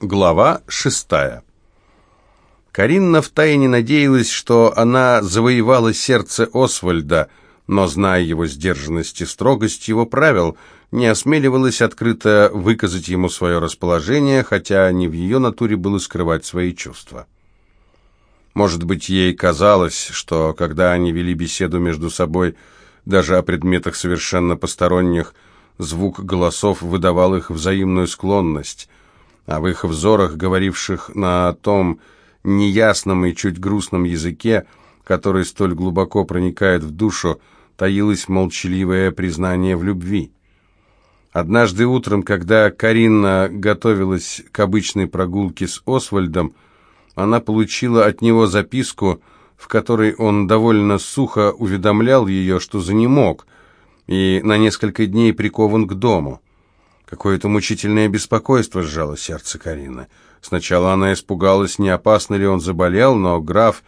Глава шестая. Каринна втайне надеялась, что она завоевала сердце Освальда, но, зная его сдержанность и строгость его правил, не осмеливалась открыто выказать ему свое расположение, хотя не в ее натуре было скрывать свои чувства. Может быть, ей казалось, что, когда они вели беседу между собой, даже о предметах совершенно посторонних, звук голосов выдавал их взаимную склонность, а в их взорах, говоривших на том неясном и чуть грустном языке, который столь глубоко проникает в душу, таилось молчаливое признание в любви. Однажды утром, когда Карина готовилась к обычной прогулке с Освальдом, она получила от него записку, в которой он довольно сухо уведомлял ее, что занемог, и на несколько дней прикован к дому. Какое-то мучительное беспокойство сжало сердце Карины. Сначала она испугалась, не опасно ли он заболел, но граф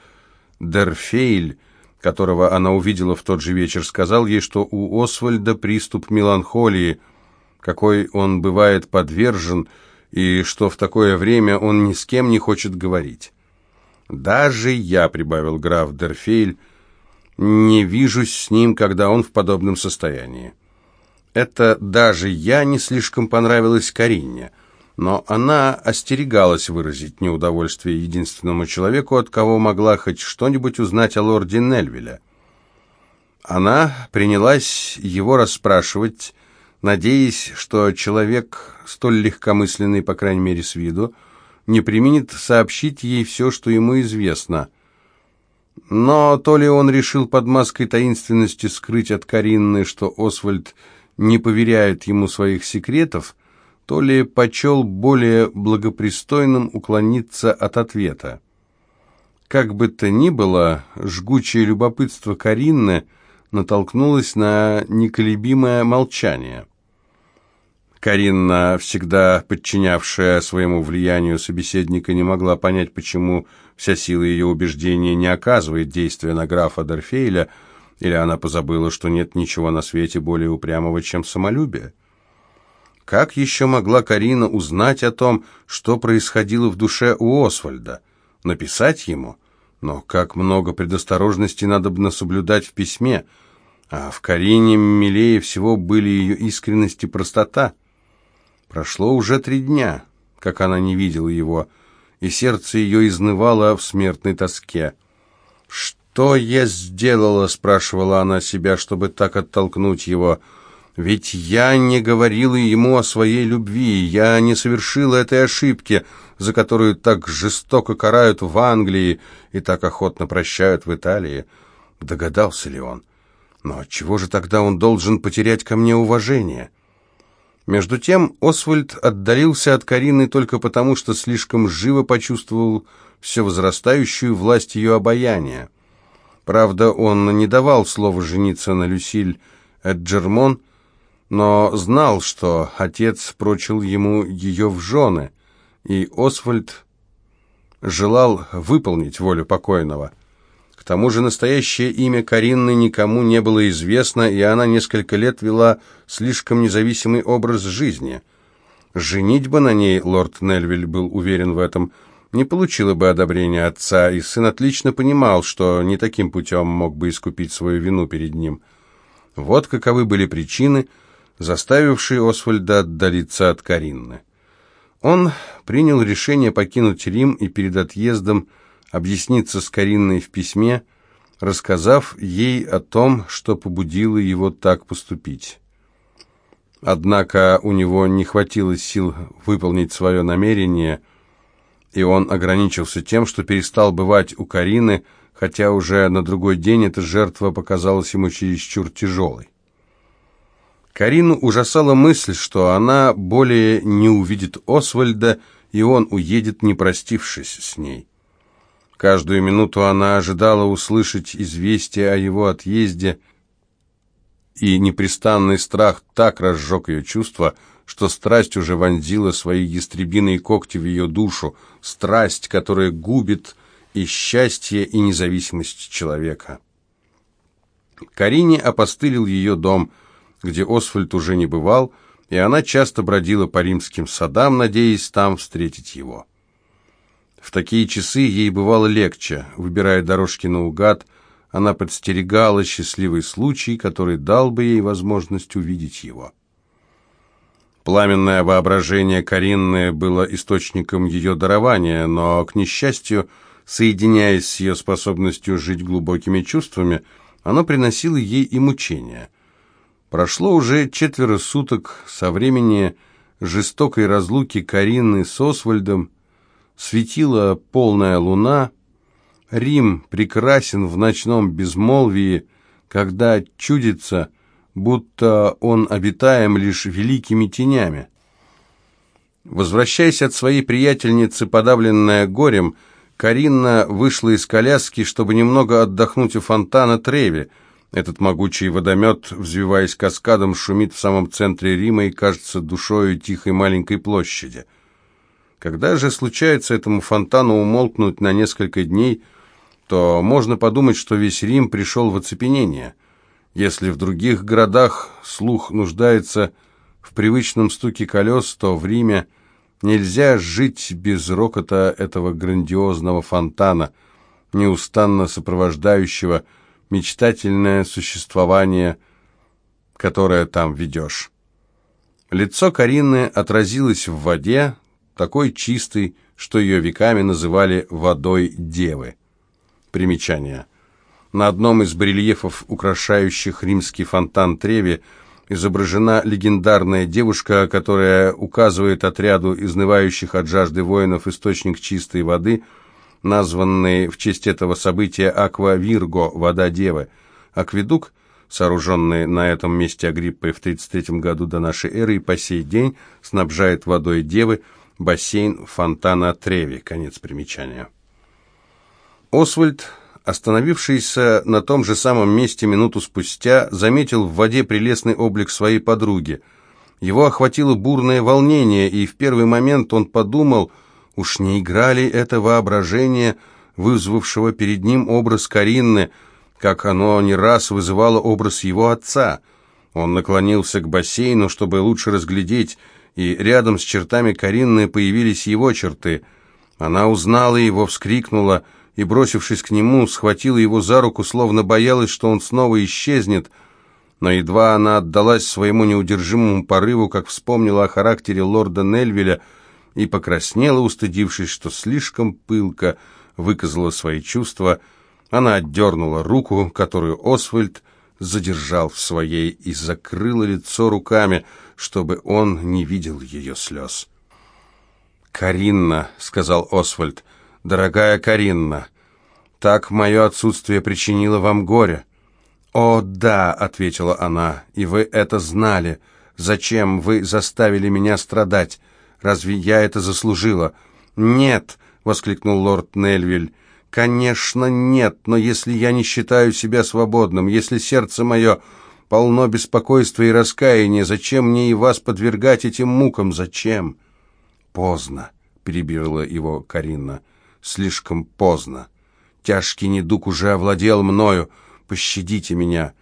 Дерфейль, которого она увидела в тот же вечер, сказал ей, что у Освальда приступ меланхолии, какой он бывает подвержен, и что в такое время он ни с кем не хочет говорить. «Даже я», — прибавил граф Дерфейль, — «не вижусь с ним, когда он в подобном состоянии». Это даже я не слишком понравилось Карине, но она остерегалась выразить неудовольствие единственному человеку, от кого могла хоть что-нибудь узнать о лорде Нельвиле. Она принялась его расспрашивать, надеясь, что человек, столь легкомысленный, по крайней мере с виду, не применит сообщить ей все, что ему известно. Но то ли он решил под маской таинственности скрыть от Каринны, что Освальд не поверяет ему своих секретов, то ли почел более благопристойным уклониться от ответа. Как бы то ни было, жгучее любопытство Каринны натолкнулось на неколебимое молчание. Каринна, всегда подчинявшая своему влиянию собеседника, не могла понять, почему вся сила ее убеждения не оказывает действия на графа Дорфейля, или она позабыла, что нет ничего на свете более упрямого, чем самолюбие? Как еще могла Карина узнать о том, что происходило в душе у Освальда? Написать ему? Но как много предосторожности надо бы соблюдать в письме, а в Карине милее всего были ее искренность и простота. Прошло уже три дня, как она не видела его, и сердце ее изнывало в смертной тоске. «Что?» «Что я сделала?» — спрашивала она себя, чтобы так оттолкнуть его. «Ведь я не говорила ему о своей любви, я не совершила этой ошибки, за которую так жестоко карают в Англии и так охотно прощают в Италии». Догадался ли он? Но чего же тогда он должен потерять ко мне уважение? Между тем Освальд отдалился от Карины только потому, что слишком живо почувствовал все возрастающую власть ее обаяния. Правда, он не давал слова жениться на Люсиль Эджермон, но знал, что отец прочил ему ее в жены, и Освальд желал выполнить волю покойного. К тому же настоящее имя Каринны никому не было известно, и она несколько лет вела слишком независимый образ жизни. Женитьба на ней, лорд Нельвиль был уверен в этом, — не получила бы одобрения отца, и сын отлично понимал, что не таким путем мог бы искупить свою вину перед ним. Вот каковы были причины, заставившие Освальда отдалиться от Каринны. Он принял решение покинуть Рим и перед отъездом объясниться с Каринной в письме, рассказав ей о том, что побудило его так поступить. Однако у него не хватило сил выполнить свое намерение – и он ограничился тем, что перестал бывать у Карины, хотя уже на другой день эта жертва показалась ему чересчур тяжелой. Карину ужасала мысль, что она более не увидит Освальда, и он уедет, не простившись с ней. Каждую минуту она ожидала услышать известие о его отъезде, и непрестанный страх так разжег ее чувства, что страсть уже вонзила свои ястребиные когти в ее душу, страсть, которая губит и счастье, и независимость человека. Карине опостылил ее дом, где Освальд уже не бывал, и она часто бродила по римским садам, надеясь там встретить его. В такие часы ей бывало легче, выбирая дорожки наугад, она подстерегала счастливый случай, который дал бы ей возможность увидеть его. Пламенное воображение Каринны было источником ее дарования, но, к несчастью, соединяясь с ее способностью жить глубокими чувствами, оно приносило ей и мучения. Прошло уже четверо суток со времени жестокой разлуки Карины с Освальдом, светила полная луна, Рим прекрасен в ночном безмолвии, когда чудится – будто он обитаем лишь великими тенями. Возвращаясь от своей приятельницы, подавленная горем, Каринна вышла из коляски, чтобы немного отдохнуть у фонтана Треви. Этот могучий водомет, взвиваясь каскадом, шумит в самом центре Рима и кажется душою тихой маленькой площади. Когда же случается этому фонтану умолкнуть на несколько дней, то можно подумать, что весь Рим пришел в оцепенение – если в других городах слух нуждается в привычном стуке колес, то в Риме нельзя жить без рокота этого грандиозного фонтана, неустанно сопровождающего мечтательное существование, которое там ведешь. Лицо Карины отразилось в воде, такой чистой, что ее веками называли «водой девы». Примечание. На одном из барельефов, украшающих римский фонтан Треви, изображена легендарная девушка, которая указывает отряду изнывающих от жажды воинов источник чистой воды, названный в честь этого события Аква Вирго, вода Девы. Акведук, сооруженный на этом месте Агриппой в 33 году до нашей эры и по сей день снабжает водой Девы бассейн фонтана Треви. Конец примечания. Освальд остановившийся на том же самом месте минуту спустя, заметил в воде прелестный облик своей подруги. Его охватило бурное волнение, и в первый момент он подумал, уж не играли это воображение, вызвавшего перед ним образ Каринны, как оно не раз вызывало образ его отца. Он наклонился к бассейну, чтобы лучше разглядеть, и рядом с чертами Каринны появились его черты. Она узнала его, вскрикнула — и, бросившись к нему, схватила его за руку, словно боялась, что он снова исчезнет. Но едва она отдалась своему неудержимому порыву, как вспомнила о характере лорда Нельвеля и покраснела, устыдившись, что слишком пылко выказала свои чувства, она отдернула руку, которую Освальд задержал в своей, и закрыла лицо руками, чтобы он не видел ее слез. «Каринна», — сказал Освальд, — дорогая Каринна, так мое отсутствие причинило вам горе». «О, да», — ответила она, — «и вы это знали. Зачем вы заставили меня страдать? Разве я это заслужила?» «Нет», — воскликнул лорд Нельвиль, — «конечно нет, но если я не считаю себя свободным, если сердце мое полно беспокойства и раскаяния, зачем мне и вас подвергать этим мукам? Зачем?» «Поздно», — перебила его Каринна слишком поздно. Тяжкий недуг уже овладел мною. Пощадите меня.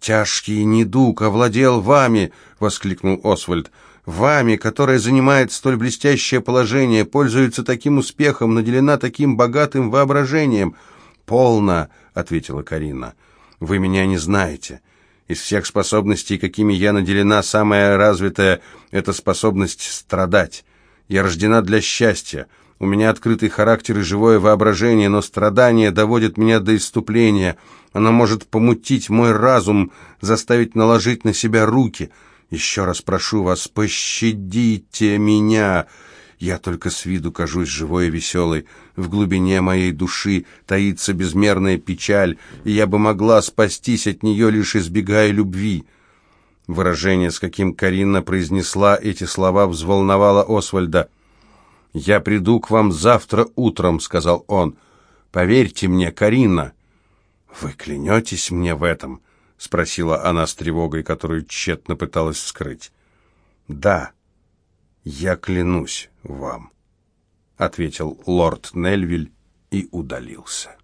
Тяжкий недуг овладел вами, воскликнул Освальд. Вами, которая занимает столь блестящее положение, пользуется таким успехом, наделена таким богатым воображением. Полно, ответила Карина. Вы меня не знаете. Из всех способностей, какими я наделена, самая развитая это способность страдать. Я рождена для счастья. У меня открытый характер и живое воображение, но страдание доводит меня до иступления. Оно может помутить мой разум, заставить наложить на себя руки. Еще раз прошу вас, пощадите меня. Я только с виду кажусь живой и веселой. В глубине моей души таится безмерная печаль, и я бы могла спастись от нее, лишь избегая любви». Выражение, с каким Карина произнесла эти слова, взволновало Освальда. «Я приду к вам завтра утром», — сказал он. «Поверьте мне, Карина». «Вы клянетесь мне в этом?» — спросила она с тревогой, которую тщетно пыталась скрыть. «Да, я клянусь вам», — ответил лорд Нельвиль и удалился.